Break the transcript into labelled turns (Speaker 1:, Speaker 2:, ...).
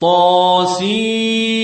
Speaker 1: طاسيم